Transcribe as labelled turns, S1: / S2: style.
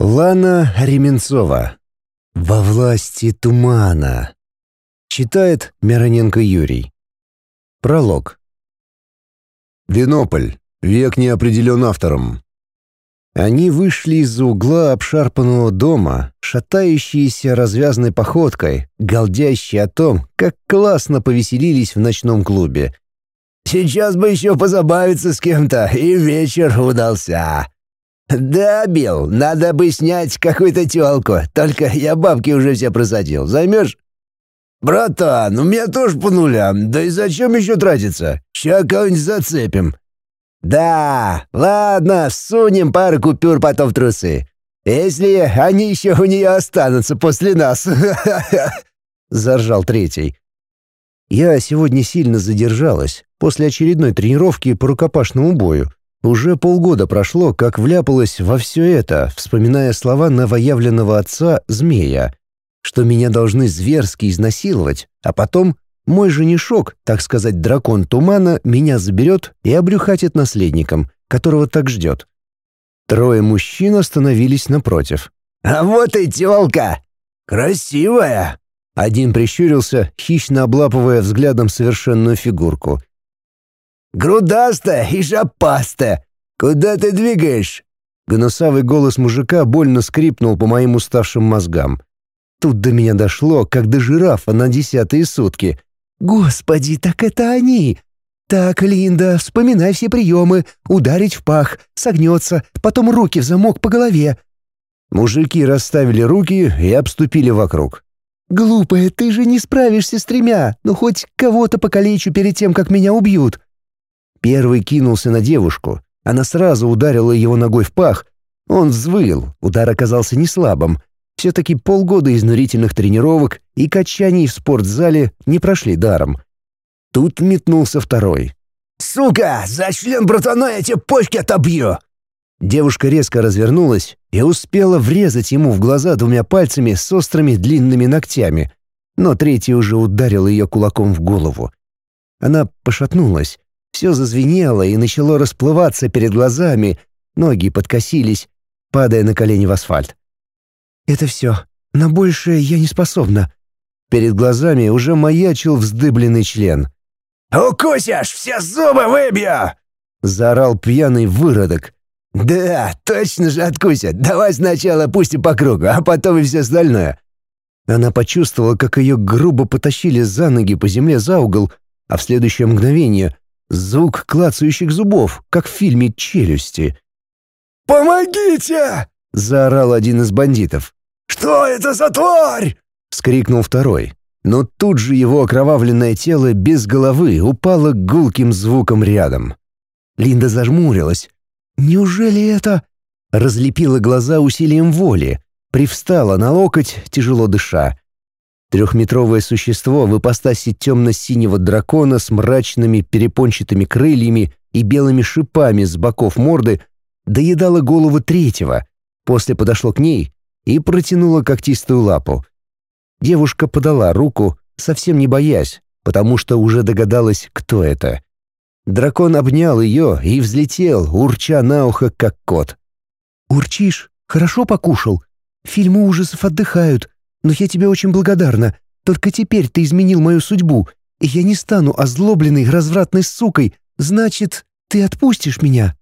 S1: Лана Ременцова. «Во власти тумана». Читает Мироненко Юрий. Пролог. Винополь. Век не определен автором. Они вышли из-за угла обшарпанного дома, шатающиеся развязной походкой, галдящие о том, как классно повеселились в ночном клубе.
S2: «Сейчас бы еще позабавиться с кем-то, и вечер удался», «Да, Билл, надо бы снять какую-то тёлку, только я бабки уже все просадил. Займешь?» «Братан, у меня тоже по нулям, да и зачем еще тратиться? Ща кого-нибудь зацепим». «Да, ладно, сунем пару купюр потом в трусы. Если они еще у нее останутся после нас».
S1: Заржал третий. Я сегодня сильно задержалась после очередной тренировки по рукопашному бою. Уже полгода прошло, как вляпалась во все это, вспоминая слова новоявленного отца Змея, что меня должны зверски изнасиловать, а потом мой женишок, так сказать, дракон тумана, меня заберет и обрюхатит наследником, которого так ждет. Трое мужчин остановились напротив.
S2: «А вот и тёлка! Красивая!»
S1: Один прищурился, хищно облапывая взглядом совершенную фигурку.
S2: Грудаста и жопаста! Куда ты двигаешь?»
S1: Гнусавый голос мужика больно скрипнул по моим уставшим мозгам. Тут до меня дошло, как до жирафа на десятые сутки. «Господи, так это они!» «Так, Линда, вспоминай все приемы. Ударить в пах, согнется, потом руки в замок по голове». Мужики расставили руки и обступили вокруг. «Глупая, ты же не справишься с тремя. Ну, хоть кого-то покалечу перед тем, как меня убьют». Первый кинулся на девушку. Она сразу ударила его ногой в пах. Он взвыл, удар оказался не слабым. Все-таки полгода изнурительных тренировок и качаний в спортзале не прошли даром. Тут метнулся второй.
S2: «Сука, за член братана я тебе почки отобью!»
S1: Девушка резко развернулась и успела врезать ему в глаза двумя пальцами с острыми длинными ногтями, но третий уже ударил ее кулаком в голову. Она пошатнулась, все зазвенело и начало расплываться перед глазами, ноги подкосились, падая на колени в асфальт. «Это все. На большее я не способна». Перед глазами уже маячил вздыбленный член.
S2: «Укусишь, все зубы выбью!»
S1: — заорал пьяный выродок.
S2: «Да, точно же откусят. Давай сначала пустим по кругу, а потом и все остальное».
S1: Она почувствовала, как ее грубо потащили за ноги по земле за угол, а в следующее мгновение Звук клацающих зубов, как в фильме «Челюсти».
S2: «Помогите!» — заорал один из бандитов. «Что это за тварь?»
S1: — вскрикнул второй. Но тут же его окровавленное тело без головы упало гулким звуком рядом. Линда зажмурилась. «Неужели это...» Разлепила глаза усилием воли, привстала на локоть, тяжело дыша. Трехметровое существо в ипостаси темно-синего дракона с мрачными перепончатыми крыльями и белыми шипами с боков морды доедало голову третьего, после подошло к ней и протянуло когтистую лапу. Девушка подала руку, совсем не боясь, потому что уже догадалась, кто это. Дракон обнял ее и взлетел, урча на ухо, как кот. «Урчишь? Хорошо покушал? Фильмы ужасов отдыхают но я тебе очень благодарна. Только теперь ты изменил мою судьбу, и я не стану озлобленной развратной сукой. Значит, ты отпустишь меня?»